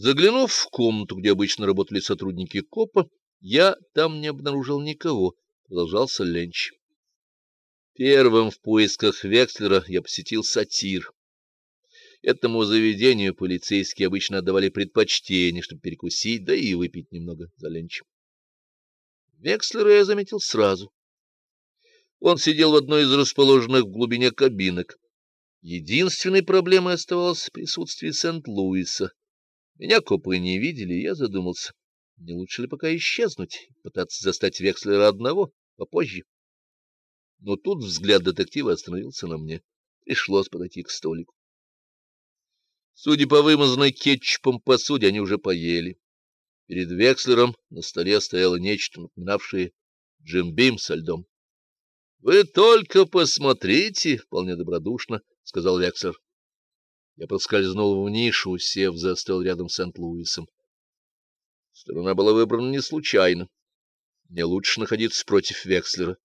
Заглянув в комнату, где обычно работали сотрудники КОПа, я там не обнаружил никого, продолжался Ленч. Первым в поисках Векслера я посетил сатир. Этому заведению полицейские обычно отдавали предпочтение, чтобы перекусить, да и выпить немного за ленчем. Векслера я заметил сразу. Он сидел в одной из расположенных в глубине кабинок. Единственной проблемой оставалось присутствие Сент-Луиса. Меня копы не видели, и я задумался, не лучше ли пока исчезнуть, пытаться застать Векслера одного попозже. Но тут взгляд детектива остановился на мне. Пришлось подойти к столику. Судя по вымазанной кетчупом посуде, они уже поели. Перед Векслером на столе стояло нечто, напоминавшее джимбим со льдом. — Вы только посмотрите, — вполне добродушно сказал Векслер. Я проскользнул в нишу, сев за стол рядом с Сент-Луисом. Сторона была выбрана не случайно. Мне лучше находиться против Векслера.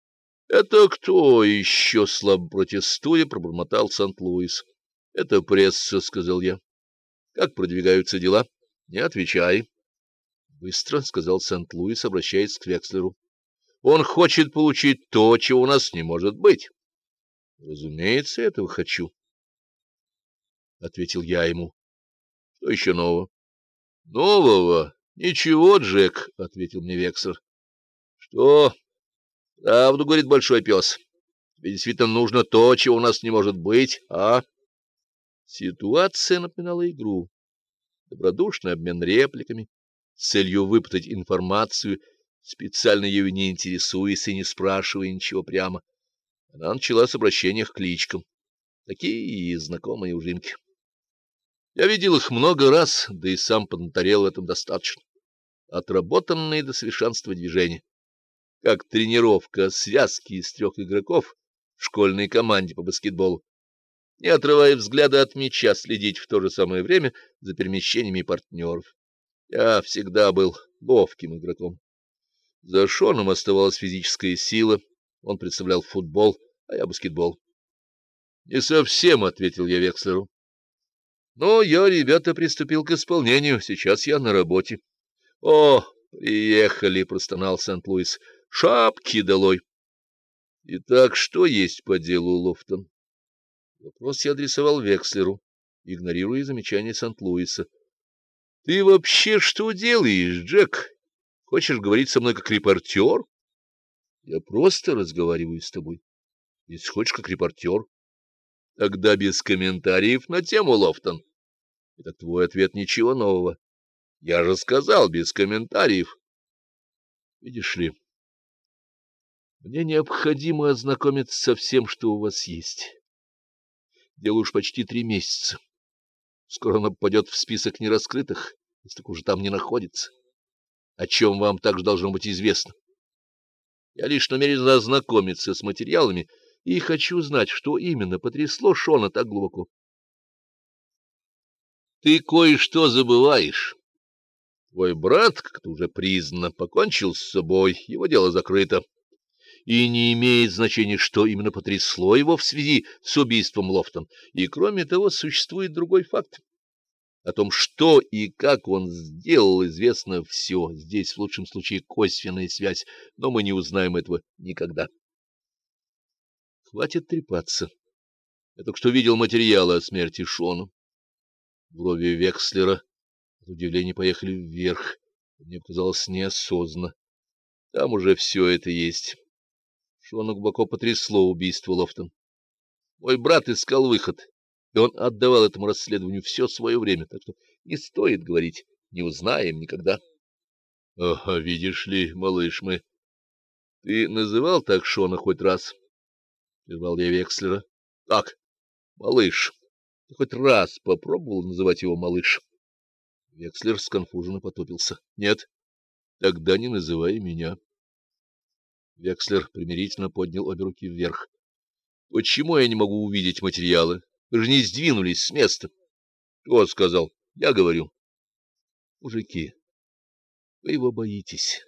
— Это кто еще, слабо протестуя, пробормотал Сент-Луис. — Это пресса, — сказал я. — Как продвигаются дела? — Не отвечай. — Быстро, — сказал Сент-Луис, обращаясь к Векслеру. — Он хочет получить то, чего у нас не может быть. — Разумеется, этого хочу, — ответил я ему. — Что еще нового? — Нового? Ничего, Джек, — ответил мне Вексер. — Что? — Правду, — говорит большой пес. — Тебе действительно нужно то, чего у нас не может быть, а? Ситуация напоминала игру. Добродушный обмен репликами с целью выпытать информацию, специально ею не интересуясь и не спрашивая ничего прямо. Она начала с обращения к кличкам. Такие знакомые ужинки. Я видел их много раз, да и сам поднаторел в этом достаточно. Отработанные до совершенства движения. Как тренировка связки из трех игроков в школьной команде по баскетболу. Не отрывая взгляда от мяча, следить в то же самое время за перемещениями партнеров. Я всегда был ловким игроком. За Шоном оставалась физическая сила, он представлял футбол, а я баскетбол. — Не совсем, — ответил я Векслеру. — Но я, ребята, приступил к исполнению. Сейчас я на работе. — О, приехали, — простонал Сент-Луис. — Шапки долой. — Итак, что есть по делу, Лофтон? Вопрос я адресовал Векслеру, игнорируя замечание Сент-Луиса. — Ты вообще что делаешь, Джек? Хочешь говорить со мной как репортер? Я просто разговариваю с тобой. Если хочешь, как репортер. Тогда без комментариев на тему, Лофтон. Это твой ответ ничего нового. Я же сказал, без комментариев. Видишь ли, мне необходимо ознакомиться со всем, что у вас есть. Дело уж почти три месяца. Скоро оно попадет в список нераскрытых, если уже там не находится. О чем вам также должно быть известно. Я лишь намерен ознакомиться с материалами и хочу знать, что именно потрясло Шона так глубоко. Ты кое-что забываешь. Твой брат, как-то уже признано, покончил с собой, его дело закрыто. И не имеет значения, что именно потрясло его в связи с убийством Лофтон. И, кроме того, существует другой факт. О том, что и как он сделал, известно все. Здесь, в лучшем случае, косвенная связь, но мы не узнаем этого никогда. Хватит трепаться. Я только что видел материалы о смерти Шона. Брови Векслера от удивления поехали вверх. Мне показалось неосознанно. Там уже все это есть. Шона глубоко потрясло убийство Лофтон. Мой брат искал выход и он отдавал этому расследованию все свое время, так что не стоит говорить, не узнаем никогда. — Ага, видишь ли, малыш, мы... — Ты называл так Шона хоть раз? — прервал я Векслера. — Так, малыш. Ты хоть раз попробовал называть его малыш? Векслер сконфуженно потупился. — Нет. — Тогда не называй меня. Векслер примирительно поднял обе руки вверх. — Почему я не могу увидеть материалы? Вы же не сдвинулись с места. Вот сказал, я говорю. Мужики, вы его боитесь.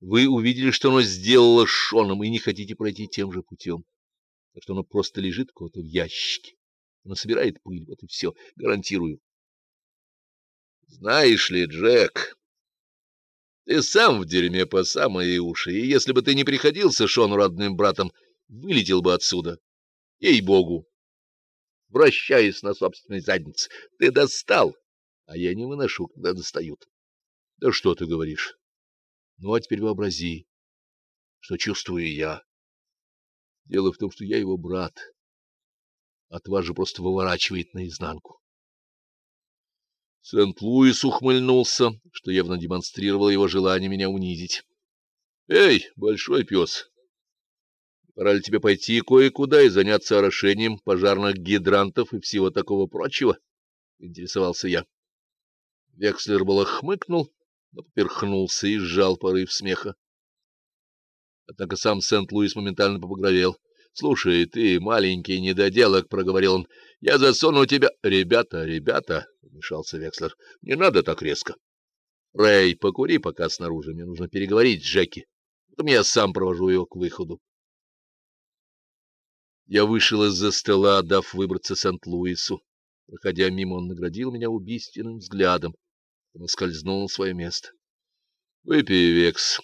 Вы увидели, что оно сделало с Шоном, и не хотите пройти тем же путем. Так что оно просто лежит кого-то в ящике. Оно собирает пыль, вот и все, гарантирую. Знаешь ли, Джек, ты сам в дерьме по самые уши, и если бы ты не приходился Шону родным братом, вылетел бы отсюда. Ей-богу! Вращаясь на собственной заднице, ты достал, а я не выношу, когда достают. Да что ты говоришь? Ну, а теперь вообрази, что чувствую я. Дело в том, что я его брат. От вас же просто выворачивает наизнанку. Сент-Луис ухмыльнулся, что явно демонстрировало его желание меня унизить. — Эй, большой пес, пора ли тебе пойти кое-куда и заняться орошением пожарных гидрантов и всего такого прочего? — интересовался я. Векслер было хмыкнул, но поперхнулся и сжал порыв смеха. Однако сам Сент-Луис моментально побагровел. — Слушай, ты, маленький недоделок, — проговорил он, — я засуну тебя... — Ребята, ребята, — вмешался Векслер, — не надо так резко. — Рэй, покури пока снаружи, мне нужно переговорить с Джеки. Потом я сам провожу его к выходу. Я вышел из-за стола, дав выбраться Сент-Луису. Проходя мимо, он наградил меня убийственным взглядом. Он скользнул на свое место. — Выпей, Векс.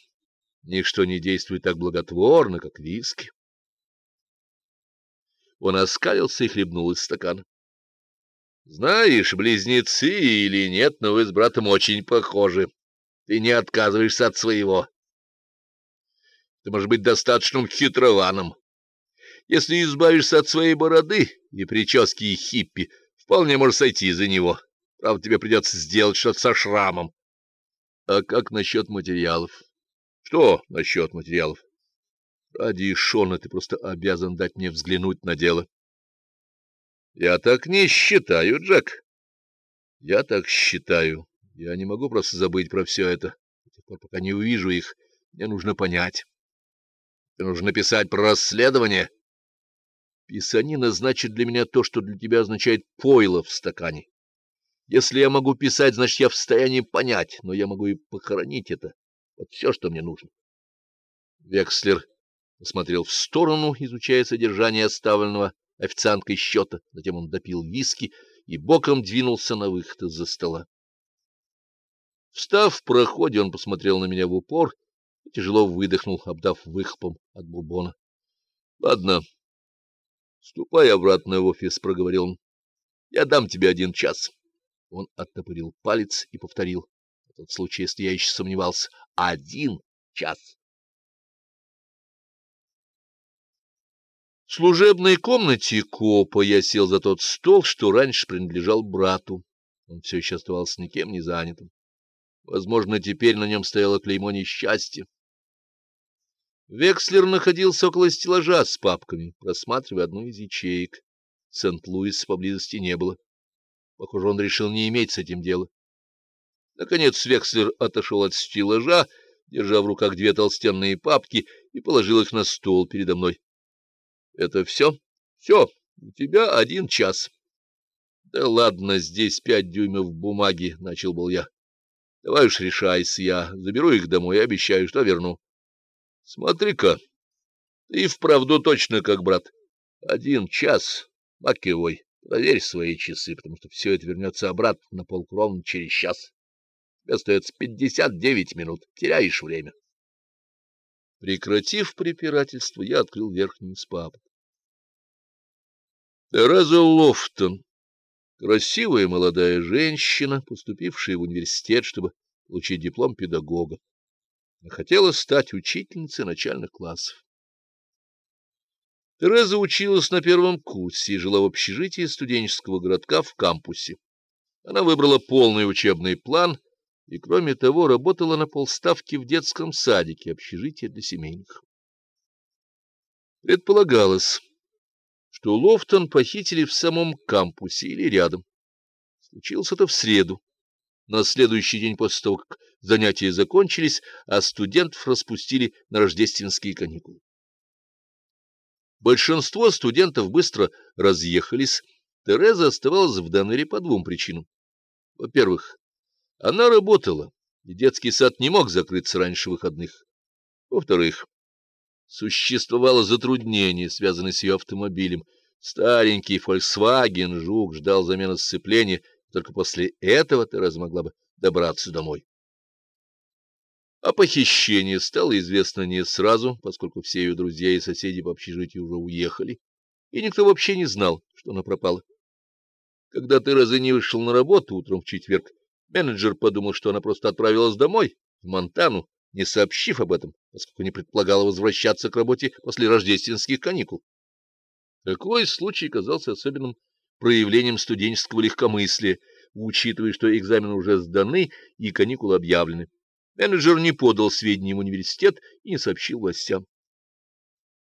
Ничто не действует так благотворно, как виски. Он оскалился и хлебнул из стакана. — Знаешь, близнецы или нет, но вы с братом очень похожи. Ты не отказываешься от своего. Ты можешь быть достаточным хитрованом. Если избавишься от своей бороды и прически и хиппи, вполне можешь сойти за него. Правда, тебе придется сделать что-то со шрамом. А как насчет материалов? Что насчет материалов? Ради Шона ты просто обязан дать мне взглянуть на дело. Я так не считаю, Джек. Я так считаю. Я не могу просто забыть про все это. Пока не увижу их, мне нужно понять. Ты нужно написать про расследование. Писанина значит для меня то, что для тебя означает пойло в стакане. Если я могу писать, значит, я в состоянии понять, но я могу и похоронить это. Вот все, что мне нужно. Векслер посмотрел в сторону, изучая содержание оставленного официанткой счета. Затем он допил виски и боком двинулся на выход из-за стола. Встав в проходе, он посмотрел на меня в упор и тяжело выдохнул, обдав выхлопом от бурбона. — Ладно, ступай обратно в офис, — проговорил он. — Я дам тебе один час. Он оттопырил палец и повторил. В тот случай, если я еще сомневался, один час. В служебной комнате копа я сел за тот стол, что раньше принадлежал брату. Он все еще оставался никем не занятым. Возможно, теперь на нем стояло клеймо несчастья. Векслер находился около стеллажа с папками, просматривая одну из ячеек. Сент-Луис поблизости не было. Похоже, он решил не иметь с этим дела. Наконец Векслер отошел от стеллажа, держа в руках две толстенные папки, и положил их на стол передо мной. — Это все? — Все. У тебя один час. — Да ладно, здесь пять дюймов бумаги, — начал был я. — Давай уж решайся, я заберу их домой и обещаю, что верну. — Смотри-ка, ты вправду точно как брат. Один час, Макевой, проверь свои часы, потому что все это вернется обратно на полкровно через час. Остается пятьдесят девять минут, теряешь время. Прекратив препирательство, я открыл верхнюю из папок. Тереза Лофтон, красивая молодая женщина, поступившая в университет, чтобы получить диплом педагога, хотела стать учительницей начальных классов. Тереза училась на первом курсе и жила в общежитии студенческого городка в кампусе. Она выбрала полный учебный план — и, кроме того, работала на полставки в детском садике общежития для семейных. Предполагалось, что Лофтон похитили в самом кампусе или рядом. Случилось это в среду, на следующий день после того, как занятия закончились, а студентов распустили на рождественские каникулы. Большинство студентов быстро разъехались, Тереза оставалась в Даннере по двум причинам. Во-первых, она работала, и детский сад не мог закрыться раньше выходных. Во-вторых, существовало затруднение, связанное с ее автомобилем. Старенький Volkswagen Жук ждал замены сцепления, только после этого Тереза могла бы добраться домой. О похищении стало известно не сразу, поскольку все ее друзья и соседи по общежитию уже уехали, и никто вообще не знал, что она пропала. Когда Тереза не вышел на работу утром в четверг, менеджер подумал, что она просто отправилась домой, в Монтану, не сообщив об этом, поскольку не предполагала возвращаться к работе после рождественских каникул. Такой случай казался особенным проявлением студенческого легкомыслия, учитывая, что экзамены уже сданы и каникулы объявлены. Менеджер не подал сведения в университет и не сообщил властям.